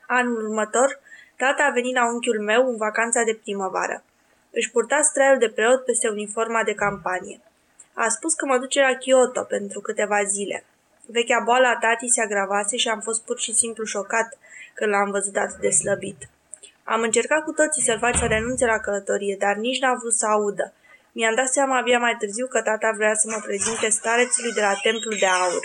Anul următor, tata a venit la unchiul meu în vacanța de primăvară. Își purta straiul de preot peste uniforma de campanie. A spus că mă duce la Kyoto pentru câteva zile. Vechea boală a tatii se agravase și am fost pur și simplu șocat când l-am văzut atât de slăbit. Am încercat cu toții să-l fac să renunțe la călătorie, dar nici n-a vrut să audă. Mi-am dat seama abia mai târziu că tata vrea să mă prezinte starețului de la Templul de Aur.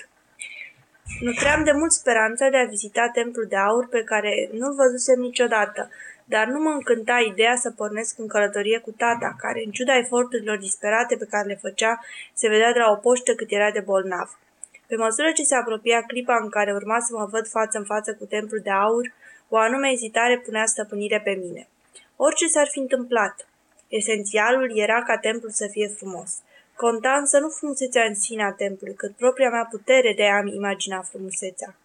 Nutream de mult speranța de a vizita Templul de Aur pe care nu-l văzusem niciodată, dar nu mă încânta ideea să pornesc în călătorie cu tata, care, în ciuda eforturilor disperate pe care le făcea, se vedea de la o poștă cât era de bolnav. Pe măsură ce se apropia clipa în care urma să mă văd față în față cu templul de aur, o anume ezitare punea stăpânire pe mine. Orice s-ar fi întâmplat, esențialul era ca templul să fie frumos. Conta însă nu frumusețea în sine a templului, cât propria mea putere de a-mi imagina frumusețea.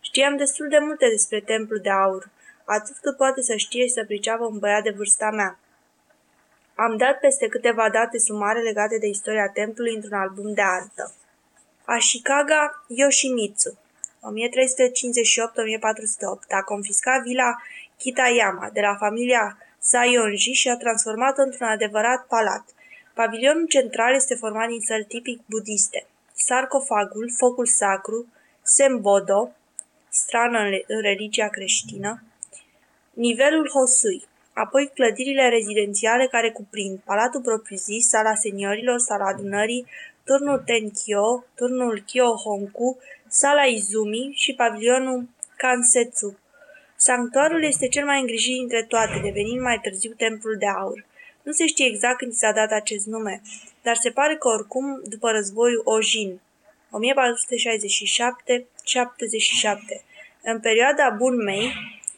Știam destul de multe despre templul de aur, atât cât poate să știe și să priceapă un băiat de vârsta mea. Am dat peste câteva date sumare legate de istoria templului într-un album de artă. Ashikaga Yoshimitsu 1358-1408 a confiscat vila Kitayama de la familia Sayonji și a transformat-o într-un adevărat palat. Pavilionul central este format din săli tipic budiste. Sarcofagul, focul sacru, Sembodo, strană în religia creștină, nivelul Hosui, apoi clădirile rezidențiale care cuprind palatul propriu-zis, sala seniorilor, sala adunării, turnul Tenkyo, turnul Kyohonku, sala Izumi și pavilionul Kansetsu. Sanctuarul este cel mai îngrijit dintre toate, devenind mai târziu templul de aur. Nu se știe exact când s-a dat acest nume, dar se pare că oricum după războiul Ojin. 1467-77. În perioada Bunmei,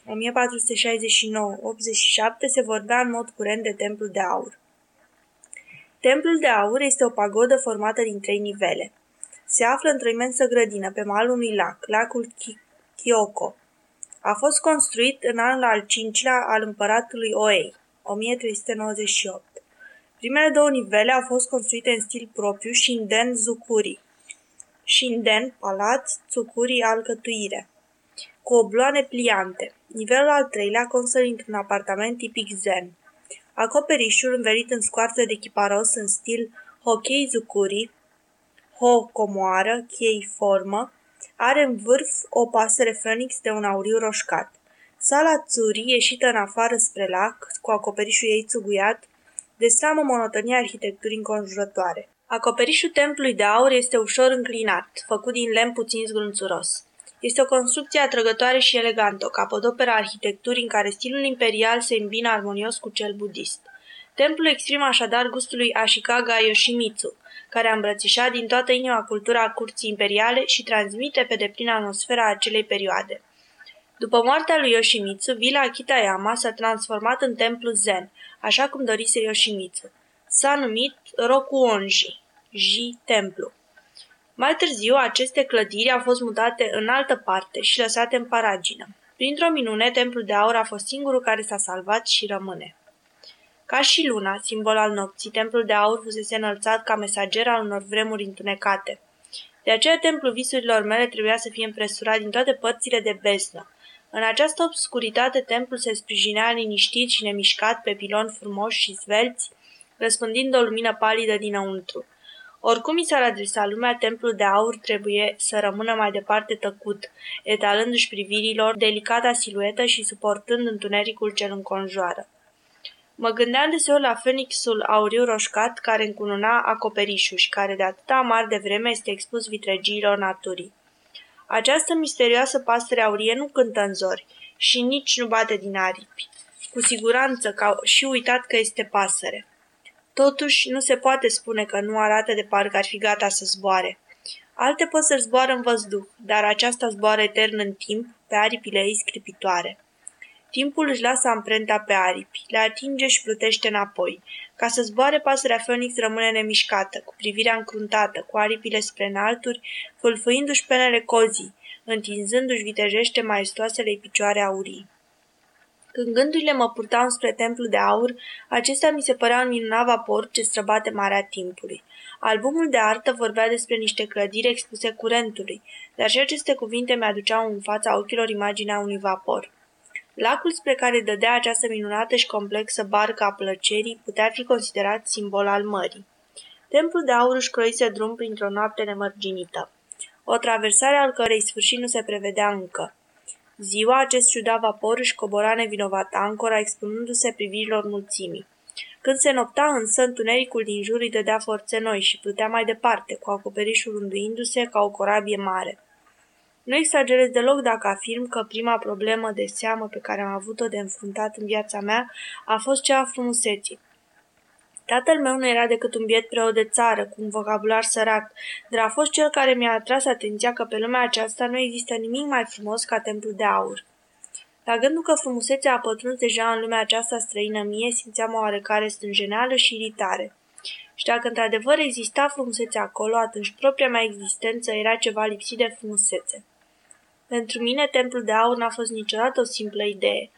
1469-87, se vorbea în mod curent de Templul de Aur. Templul de Aur este o pagodă formată din trei nivele. Se află într-o imensă grădină pe malul unui lac, lacul Kyoko. A fost construit în anul al cincilea al împăratului Oei, 1398. Primele două nivele au fost construite în stil propriu Shinden Zukuri. Shinden, palat, Tsukuri, alcătuire. Cu obloane pliante. Nivelul al treilea constă dintr-un apartament tipic zen. Acoperișul învelit în scoarță de chiparos în stil Hokei Zukuri, Ho comoară, chei formă, are în vârf o pasăre fenix de un auriu roșcat. Sala Tsuri, ieșită în afară spre lac, cu acoperișul ei țuguiat, destramă monotonia arhitecturii înconjurătoare. Acoperișul templului de aur este ușor înclinat, făcut din lemn puțin zgrunțuros. Este o construcție atrăgătoare și elegantă, o capodoperă arhitecturii în care stilul imperial se îmbină armonios cu cel budist. Templul exprimă așadar gustul lui Ashikaga Yoshimitsu, care a îmbrățișat din toată inima cultura curții imperiale și transmite pe deplin atmosfera acelei perioade. După moartea lui Yoshimitsu, vila Kitayama s-a transformat în templu zen, așa cum dorise Yoshimitsu. S-a numit Rokuonji, Ji Templu. Mai târziu, aceste clădiri au fost mutate în altă parte și lăsate în paragină. Printr-o minune, templul de aur a fost singurul care s-a salvat și rămâne. Ca și luna, simbol al nopții, templul de aur fusese înălțat ca mesager al unor vremuri întunecate. De aceea templul visurilor mele trebuia să fie împresurat din toate părțile de besnă. În această obscuritate, templul se sprijinea liniștit și nemișcat pe piloni frumoși și svelți, răspândind o lumină palidă dinăuntru. Oricum i s-ar adresa lumea, templul de aur trebuie să rămână mai departe tăcut, etalându-și privirilor delicata siluetă și suportând întunericul cel înconjoară. Mă gândeam deseori la fenixul auriu roșcat care încununa acoperișul și care de atâta mare de vreme este expus vitregiilor naturii. Această misterioasă pasăre aurie nu cântă în zori și nici nu bate din aripi. Cu siguranță că și uitat că este pasăre. Totuși, nu se poate spune că nu arată de parcă ar fi gata să zboare. Alte păsări zboară în văzduh, dar aceasta zboară etern în timp, pe aripile ei scripitoare. Timpul își lasă amprenta pe aripi, le atinge și plutește înapoi. Ca să zboare, pasărea Phoenix rămâne nemișcată, cu privirea încruntată, cu aripile spre înalturi, fâlfâindu-și penele cozii, întinzându-și vitejește maestoasele picioare aurii. Când gândurile mă purtau spre templu de aur, acesta mi se părea un minunat vapor ce străbate marea timpului. Albumul de artă vorbea despre niște clădiri expuse curentului, dar și aceste cuvinte mi-aduceau în fața ochilor imaginea unui vapor. Lacul spre care dădea această minunată și complexă barcă a plăcerii putea fi considerat simbol al mării. Templul de aur își croise drum printr-o noapte nemărginită, o traversare al cărei sfârșit nu se prevedea încă. Ziua, acest ciudat vapor își cobora nevinovat ancora, expunându-se privirilor mulțimii. Când se nopta însă, întunericul din jur îi dădea forțe noi și plutea mai departe, cu acoperișul unduindu-se ca o corabie mare. Nu exagerez deloc dacă afirm că prima problemă de seamă pe care am avut-o de înfruntat în viața mea a fost cea a frumuseții. Tatăl meu nu era decât un biet preot de țară, cu un vocabular sărac, dar a fost cel care mi-a atras atenția că pe lumea aceasta nu există nimic mai frumos ca templul de aur. La gândul că frumusețea a pătruns deja în lumea aceasta străină mie, simțeam o oarecare stânjeneală și iritare. Și dacă într-adevăr exista frumusețe acolo, atunci propria mea existență era ceva lipsit de frumusețe. Pentru mine, templul de aur n-a fost niciodată o simplă idee.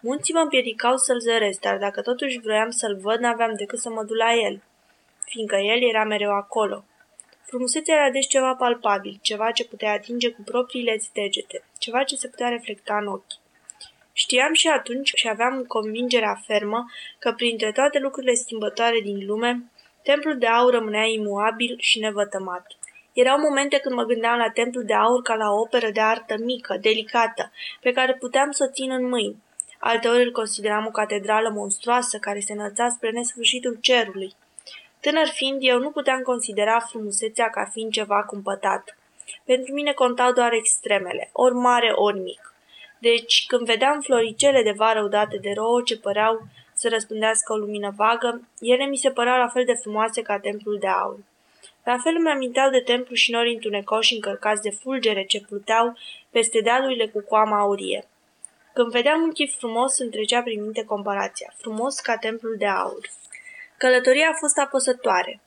Munții mă împiedicau să-l zăresc, dar dacă totuși vroiam să-l văd, n-aveam decât să mă duc la el, fiindcă el era mereu acolo. Frumusețea era deci ceva palpabil, ceva ce putea atinge cu propriile degete, ceva ce se putea reflecta în ochi. Știam și atunci și aveam convingerea fermă că printre toate lucrurile schimbătoare din lume, templul de aur rămânea imuabil și nevătămat. Erau momente când mă gândeam la templul de aur ca la o operă de artă mică, delicată, pe care puteam să o țin în mâini. Alteori îl consideram o catedrală monstruoasă care se înălța spre nesfârșitul cerului. Tânăr fiind, eu nu puteam considera frumusețea ca fiind ceva cumpătat. Pentru mine contau doar extremele, ori mare, ori mic. Deci, când vedeam floricele de vară udate de rouă ce păreau să răspândească o lumină vagă, ele mi se păreau la fel de frumoase ca templul de aur. La fel îmi aminteau de templu și nori întunecoși încărcați de fulgere ce pluteau peste dealurile cu coama aurie. Când vedeam un chip frumos, îmi trecea prin minte comparația, frumos ca templul de aur. Călătoria a fost apăsătoare.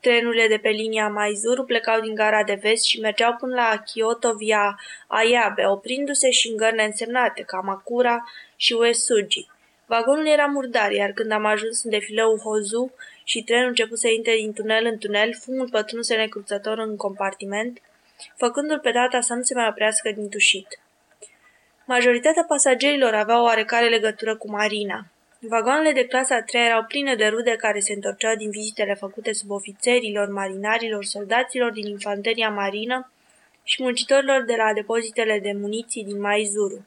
Trenurile de pe linia Maizuru plecau din gara de vest și mergeau până la Kyoto via Ayabe, oprindu-se și în gărne însemnate, ca Makura și Uesugi. Vagonul era murdar, iar când am ajuns în defileul Hozu și trenul început să intre din tunel în tunel, fumul pătrunse necruțător în compartiment, făcându-l pe data să nu se mai oprească din tușit. Majoritatea pasagerilor aveau oarecare legătură cu Marina. Vagoanele de clasa a treia erau pline de rude care se întorceau din vizitele făcute sub ofițerilor, marinarilor, soldaților din infanteria marină și muncitorilor de la depozitele de muniții din Maizuru.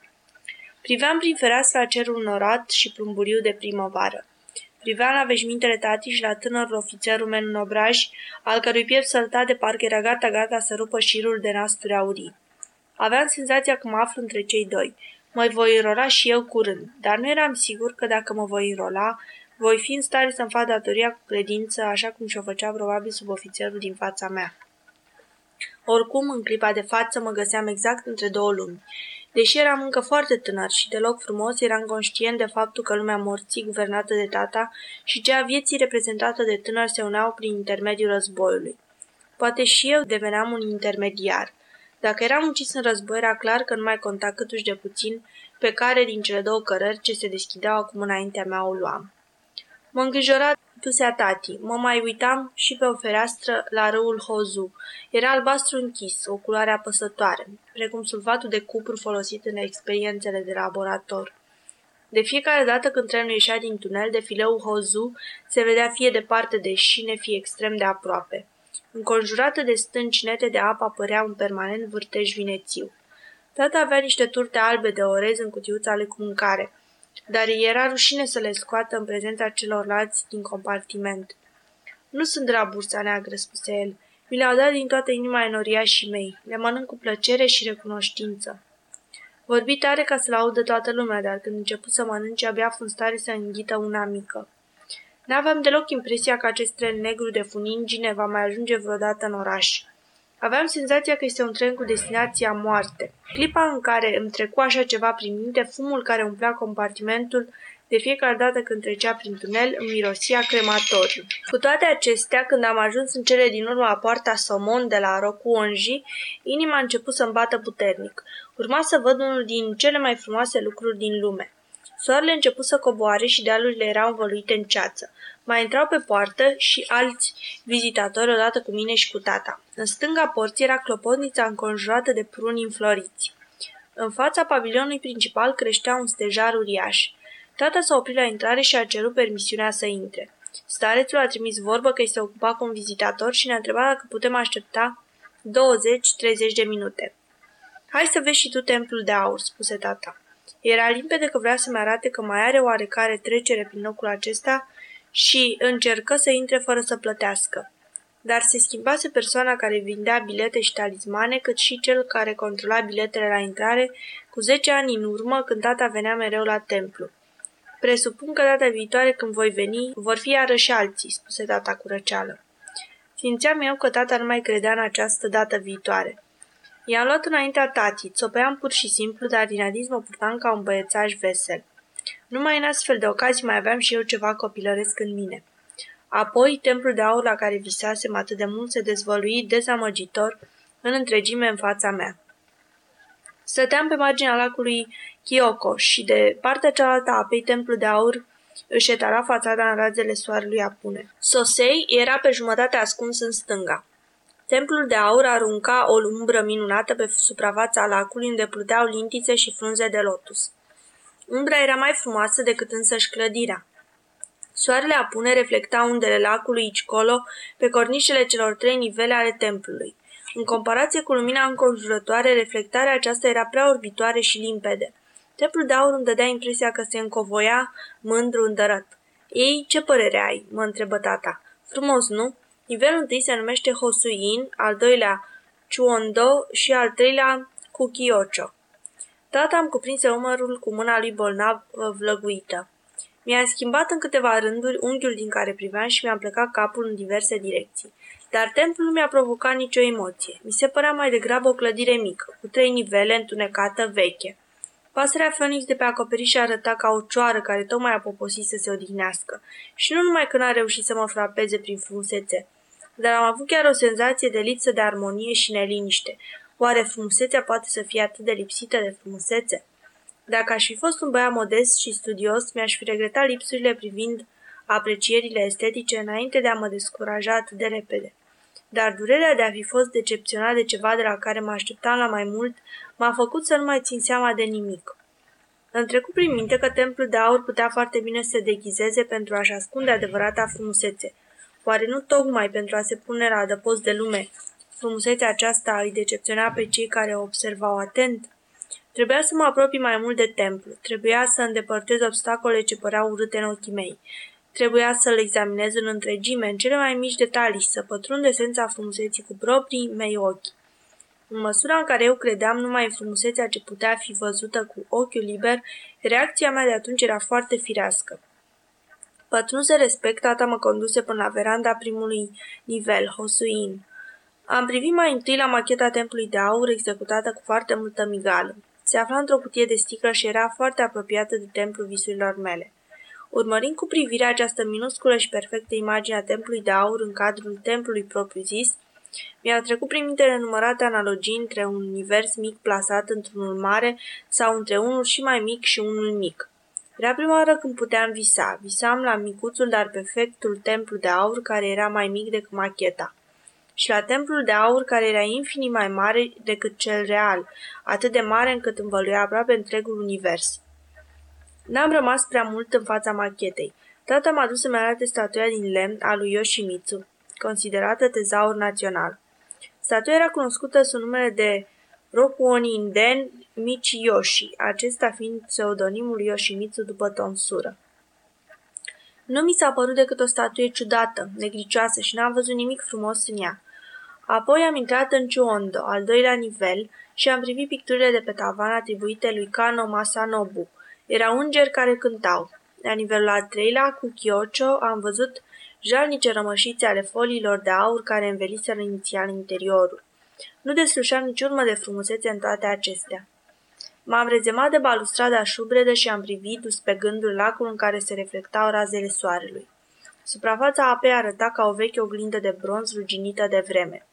Priveam prin fereastra cerul norat și plumburiu de primăvară. Priveam la veșmintele tatiș și la tânărul ofițer rumen în obraj, al cărui piept sălta de parcă era gata-gata să rupă șirul de nasturi aurii. Aveam senzația că mă aflu între cei doi. Mă voi înrola și eu curând, dar nu eram sigur că dacă mă voi înrola, voi fi în stare să-mi fac datoria cu credință, așa cum și-o făcea probabil sub ofițerul din fața mea. Oricum, în clipa de față, mă găseam exact între două lumi. Deși eram încă foarte tânăr și deloc frumos, eram conștient de faptul că lumea morții, guvernată de tata, și cea vieții reprezentată de tânăr se uneau prin intermediul războiului. Poate și eu deveneam un intermediar. Dacă eram ucis în război, era clar că nu mai conta câtuși de puțin pe care din cele două cărări ce se deschideau acum înaintea mea o luam. Mă îngrijora tusea tati. Mă mai uitam și pe o fereastră la râul Hozu. Era albastru închis, o culoare apăsătoare, precum sulfatul de cupru folosit în experiențele de laborator. De fiecare dată când trenul ieșea din tunel, de fileul Hozu se vedea fie departe de șine, fie extrem de aproape. Înconjurată de stânci nete de apă apărea un permanent vârtej vinețiu. Tata avea niște turte albe de orez în cutiuța lui cu mâncare, dar îi era rușine să le scoată în prezența celorlalți din compartiment. Nu sunt de la bursa neagră, spuse el. Mi le-au dat din toată inima enoriașii mei. Le mănânc cu plăcere și recunoștință. Vorbi tare ca să-l audă toată lumea, dar când început să mănânce, abia a fost stare să înghită una mică. N-aveam deloc impresia că acest tren negru de funingine va mai ajunge vreodată în oraș. Aveam senzația că este un tren cu destinația moarte. Clipa în care îmi trecu așa ceva prin minte, fumul care umplea compartimentul de fiecare dată când trecea prin tunel, îmi mirosia crematoriu. Cu toate acestea, când am ajuns în cele din urmă la poarta Somon de la Rocuonji, inima a început să-mi bată puternic. Urma să văd unul din cele mai frumoase lucruri din lume. Soarele început să coboare și dealurile erau învăluite în ceață. Mai intrau pe poartă și alți vizitatori odată cu mine și cu tata. În stânga porții era clopotnița înconjurată de pruni înfloriți. În fața pavilionului principal creștea un stejar uriaș. Tata s-a oprit la intrare și a cerut permisiunea să intre. Starețul a trimis vorbă că îi se ocupa cu un vizitator și ne-a întrebat dacă putem aștepta 20-30 de minute. Hai să vezi și tu templul de aur, spuse tata. Era limpede că vrea să-mi arate că mai are oarecare trecere prin locul acesta și încercă să intre fără să plătească. Dar se schimbase persoana care vindea bilete și talismane, cât și cel care controla biletele la intrare cu zece ani în urmă, când tata venea mereu la templu. Presupun că data viitoare când voi veni, vor fi iarăși alții, spuse tata cu răceală. Simțeam eu că tata nu mai credea în această dată viitoare. I-am luat înaintea tatii, țopeam pur și simplu, dar din adis mă purtam ca un băiețaș vesel. Numai în astfel de ocazii mai aveam și eu ceva copilăresc în mine. Apoi, templul de aur la care visasem atât de mult se dezvălui dezamăgitor în întregime în fața mea. Stăteam pe marginea lacului Kyoko și de partea cealaltă a apei templul de aur își etala fațada în razele soarelui apune. Sosei era pe jumătate ascuns în stânga. Templul de aur arunca o umbră minunată pe suprafața lacului unde pluteau lintițe și frunze de lotus. Umbra era mai frumoasă decât însăși clădirea. Soarele apune reflecta undele lacului aici colo pe cornișele celor trei nivele ale templului. În comparație cu lumina înconjurătoare, reflectarea aceasta era prea orbitoare și limpede. Templul de aur îmi dădea impresia că se încovoia mândru îndărăt. Ei, ce părere ai?" mă întrebă tata. Frumos, nu? Nivelul întâi se numește Hosuin, al doilea Chuondo și al treilea Kukiocho. Tata îmi cuprinse umărul cu mâna lui bolnav vlăguită. Mi-a schimbat în câteva rânduri unghiul din care priveam și mi-am plecat capul în diverse direcții. Dar templul nu mi-a provocat nicio emoție. Mi se părea mai degrabă o clădire mică, cu trei nivele, întunecată, veche. Pasărea Phoenix de pe acoperiș arăta ca o cioară care tocmai a poposit să se odihnească. Și nu numai că n-a reușit să mă frapeze prin frumusețe, dar am avut chiar o senzație de lipsă de armonie și neliniște. Oare frumusețea poate să fie atât de lipsită de frumusețe? Dacă aș fi fost un băiat modest și studios, mi-aș fi regretat lipsurile privind aprecierile estetice înainte de a mă descuraja atât de repede. Dar durerea de a fi fost decepționat de ceva de la care mă așteptam la mai mult m-a făcut să nu mai țin seama de nimic. Îmi trecut prin minte că templul de aur putea foarte bine să se deghizeze pentru a-și ascunde adevărata frumusețe. Oare nu tocmai pentru a se pune la adăpost de lume? Frumusețea aceasta îi decepționa pe cei care o observau atent? Trebuia să mă apropii mai mult de templu, trebuia să îndepărtez obstacole ce păreau urâte în ochii mei. Trebuia să-l examinez în întregime, în cele mai mici detalii, să pătrund esența frumuseții cu proprii mei ochi. În măsura în care eu credeam numai în frumusețea ce putea fi văzută cu ochiul liber, reacția mea de atunci era foarte firească. Pătrunse respect, tata mă conduse până la veranda primului nivel, Hosuin. Am privit mai întâi la macheta templului de aur executată cu foarte multă migală. Se afla într-o cutie de sticlă și era foarte apropiată de templul visurilor mele. Urmărind cu privirea această minusculă și perfectă imagine a templului de aur în cadrul templului propriu-zis, mi-a trecut prin minte nenumărate analogii între un univers mic plasat într-unul mare sau între unul și mai mic și unul mic. Era prima oară când puteam visa. Visam la micuțul, dar perfectul templu de aur, care era mai mic decât macheta. Și la templul de aur, care era infinit mai mare decât cel real, atât de mare încât învăluia aproape întregul univers. N-am rămas prea mult în fața machetei. Tata m-a dus să-mi arate statuia din lemn a lui Yoshimitsu, considerată tezaur național. Statuia era cunoscută sub numele de Rokuoninden Michiyoshi, acesta fiind pseudonimul Yoshimitsu după tonsură. Nu mi s-a părut decât o statuie ciudată, negricioasă și n-am văzut nimic frumos în ea. Apoi am intrat în Chuondo, al doilea nivel, și am privit picturile de pe tavan atribuite lui Kano Masanobu. Era îngeri care cântau. La nivelul al treilea, cu Kyocho, am văzut jalnice rămășițe ale foliilor de aur care înveliseră inițial interiorul. Nu deslușeam nici urmă de frumusețe în toate acestea. M-am rezemat de balustrada șubredă și am privit, dus pe gândul lacul în care se reflectau razele soarelui. Suprafața apei arăta ca o veche oglindă de bronz ruginită de vreme.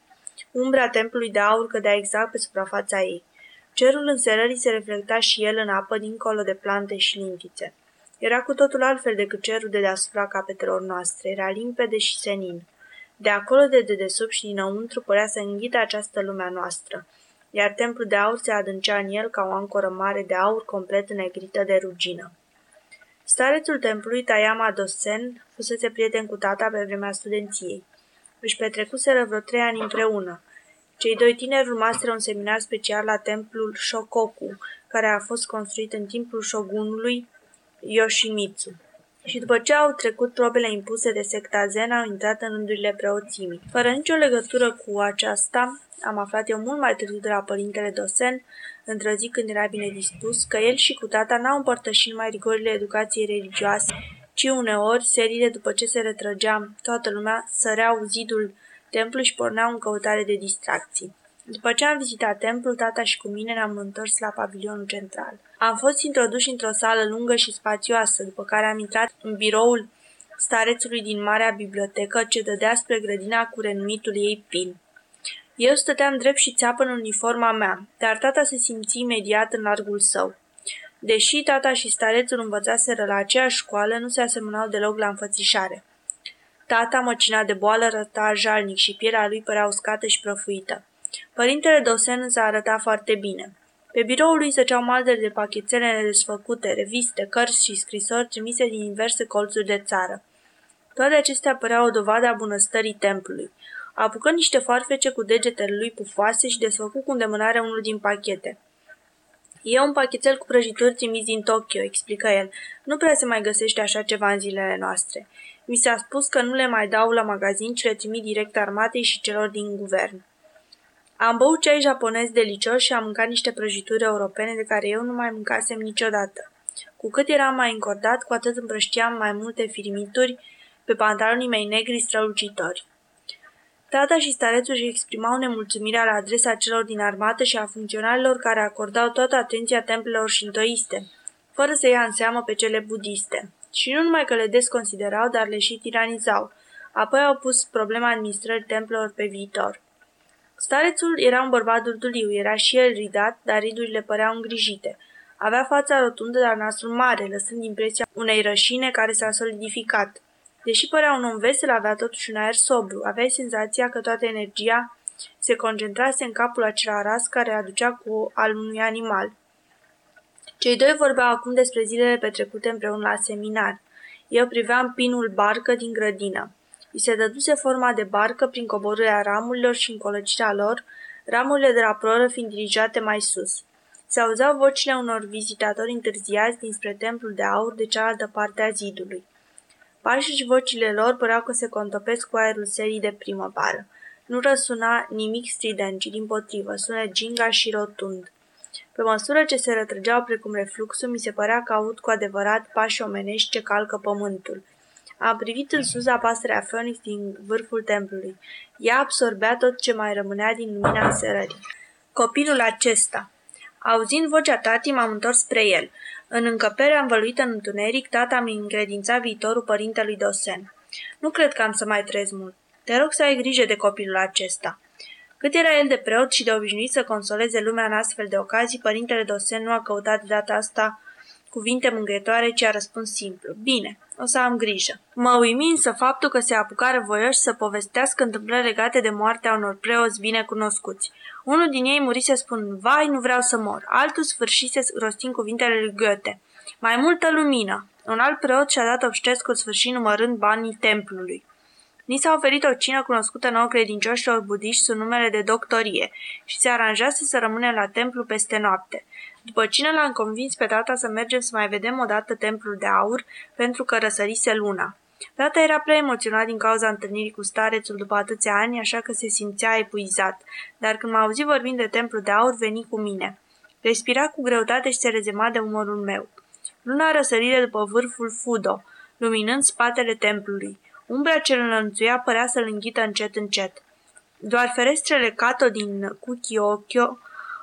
Umbra templului de aur cădea exact pe suprafața ei. Cerul înserării se reflecta și el în apă dincolo de plante și lintițe. Era cu totul altfel decât cerul de deasupra capetelor noastre, era limpede și senin. De acolo de dedesubt și dinăuntru părea să înghită această lumea noastră, iar templul de aur se adâncea în el ca o ancoră mare de aur complet negrită de rugină. Starețul templului Tayama Dosen fusese prieten cu tata pe vremea studenției. Își petrecuseră vreo trei ani împreună. Cei doi tineri urmaseră un seminar special la templul Shokoku, care a fost construit în timpul shogunului Yoshimitsu. Și după ce au trecut probele impuse de secta Zen, au intrat în rândurile preoțimii. Fără nicio legătură cu aceasta, am aflat eu mult mai târziu de la părintele Dosen, într-o zi când era bine dispus, că el și cu tata n-au împărtășit mai rigorile educației religioase, ci uneori, serile după ce se retrăgea toată lumea, săreau zidul templului și porneau în căutare de distracții. După ce am vizitat templul, tata și cu mine ne-am întors la pavilionul central. Am fost introduși într-o sală lungă și spațioasă, după care am intrat în biroul starețului din marea bibliotecă ce dădea spre grădina cu renumitul ei pin. Eu stăteam drept și țeapă în uniforma mea, dar tata se simți imediat în largul său. Deși tata și starețul învățaseră la aceeași școală, nu se asemănau deloc la înfățișare. Tata măcina de boală răta jalnic și pielea lui părea uscată și prăfuită. Părintele Dosen însă arăta foarte bine. Pe biroul lui zăceau malderi de pachetele nedesfăcute, reviste, cărți și scrisori trimise din diverse colțuri de țară. Toate acestea păreau o dovadă a bunăstării templului. Apucă niște farfece cu degetele lui pufoase și desfăcu cu îndemânare unul din pachete. E un pachetel cu prăjituri trimis din Tokyo, explică el. Nu prea se mai găsește așa ceva în zilele noastre. Mi s-a spus că nu le mai dau la magazin, ci le trimit direct armatei și celor din guvern. Am băut ceai japonez delicios și am mâncat niște prăjituri europene de care eu nu mai mâncasem niciodată. Cu cât eram mai încordat, cu atât împrăștiam mai multe firimituri pe pantalonii mei negri strălucitori. Tata și starețul își exprimau nemulțumirea la adresa celor din armată și a funcționarilor care acordau toată atenția templelor șintoiste, fără să ia în seamă pe cele budiste. Și nu numai că le desconsiderau, dar le și tiranizau. Apoi au pus problema administrării templelor pe viitor. Starețul era un bărbat durduliu, era și el ridat, dar ridurile păreau îngrijite. Avea fața rotundă, dar nasul mare, lăsând impresia unei rășine care s-a solidificat. Deși părea un om vesel, avea totuși un aer sobru. Avea senzația că toată energia se concentrase în capul acela ras care aducea cu al unui animal. Cei doi vorbeau acum despre zilele petrecute împreună la seminar. Eu priveam pinul barcă din grădină. I se dăduse forma de barcă prin coborârea ramurilor și încolăcirea lor, ramurile de la proră fiind dirijate mai sus. Se auzeau vocile unor vizitatori întârziați dinspre templul de aur de cealaltă parte a zidului. Pașii și vocile lor păreau că se contopesc cu aerul serii de primăvară. Nu răsuna nimic strident, ci din potrivă, sună ginga și rotund. Pe măsură ce se rătrăgeau precum refluxul, mi se părea că aud cu adevărat pași omenești ce calcă pământul. Am privit în sus la pasărea Phoenix din vârful templului. Ea absorbea tot ce mai rămânea din lumina înserării. Copilul acesta. Auzind vocea tati, m-am întors spre el. În încăperea învăluită în întuneric, tata mi încredința viitorul părintelui Dosen. Nu cred că am să mai trăiesc mult. Te rog să ai grijă de copilul acesta. Cât era el de preot și de obișnuit să consoleze lumea în astfel de ocazii, părintele Dosen nu a căutat de data asta cuvinte mângâietoare, ci a răspuns simplu. Bine, o să am grijă. Mă uimi însă faptul că se apucară voioși să povestească întâmplări legate de moartea unor preoți bine cunoscuți. Unul din ei murise spun, vai, nu vreau să mor. Altul sfârșise rostind cuvintele lui Goethe. Mai multă lumină. Un alt preot și-a dat obștescul sfârșit numărând banii templului. Ni s-a oferit o cină cunoscută nouă credincioșilor budiști sub numele de doctorie și se aranjase să rămânem la templu peste noapte. După cină l-am convins pe tata să mergem să mai vedem o dată templul de aur, pentru că răsărise luna. Tata era prea emoționat din cauza întâlnirii cu starețul după atâția ani, așa că se simțea epuizat, dar când m-a auzit vorbind de templul de aur, veni cu mine. Respira cu greutate și se rezema de umorul meu. Luna răsărire după vârful Fudo, luminând spatele templului. Umbra ce îl înlănțuia părea să-l înghită încet încet. Doar ferestrele Cato din Kukiokyo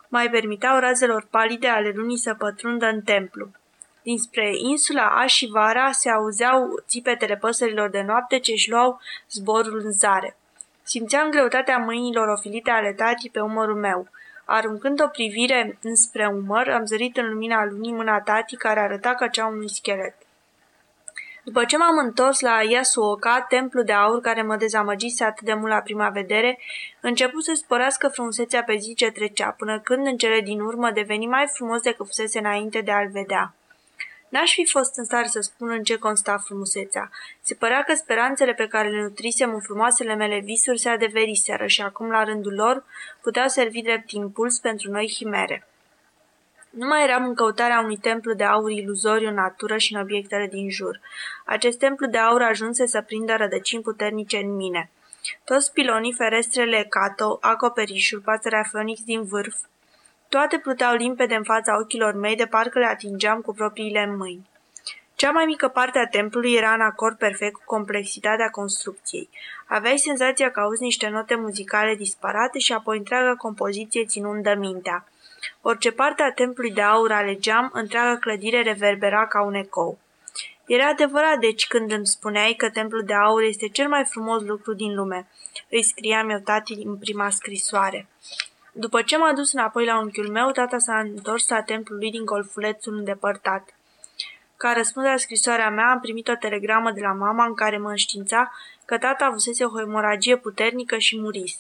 mai permiteau razelor palide ale lunii să pătrundă în templu. Dinspre insula Ashivara se auzeau țipetele păsărilor de noapte ce își luau zborul în zare. Simțeam greutatea mâinilor ofilite ale tatii pe umărul meu. Aruncând o privire înspre umăr, am zărit în lumina lunii mâna tatii care arăta ca cea unui schelet. După ce m-am întors la Yasuoka, templu de aur care mă dezamăgise atât de mult la prima vedere, început să sporească frumusețea pe zi ce trecea, până când în cele din urmă deveni mai frumos decât fusese înainte de a-l vedea. N-aș fi fost în stare să spun în ce consta frumusețea. Se părea că speranțele pe care le nutrisem în frumoasele mele visuri se adeveriseră și acum, la rândul lor, puteau servi drept impuls pentru noi chimere. Nu mai eram în căutarea unui templu de aur iluzoriu în natură și în obiectele din jur. Acest templu de aur ajunse să prindă rădăcini puternice în mine. Toți pilonii, ferestrele Cato, acoperișul, pasărea Phoenix din vârf, toate pluteau limpede în fața ochilor mei, de parcă le atingeam cu propriile mâini. Cea mai mică parte a templului era în acord perfect cu complexitatea construcției. Aveai senzația că auzi niște note muzicale disparate și apoi întreaga compoziție ținând mintea. Orice parte a templului de aur alegeam, întreaga clădire reverbera ca un ecou. Era adevărat, deci, când îmi spuneai că templul de aur este cel mai frumos lucru din lume, îi scriam eu tati în prima scrisoare. După ce m-a dus înapoi la unchiul meu, tata s-a întors la templului din golfulețul îndepărtat. Ca răspuns la scrisoarea mea, am primit o telegramă de la mama în care mă înștiința că tata avusese o hemoragie puternică și murise.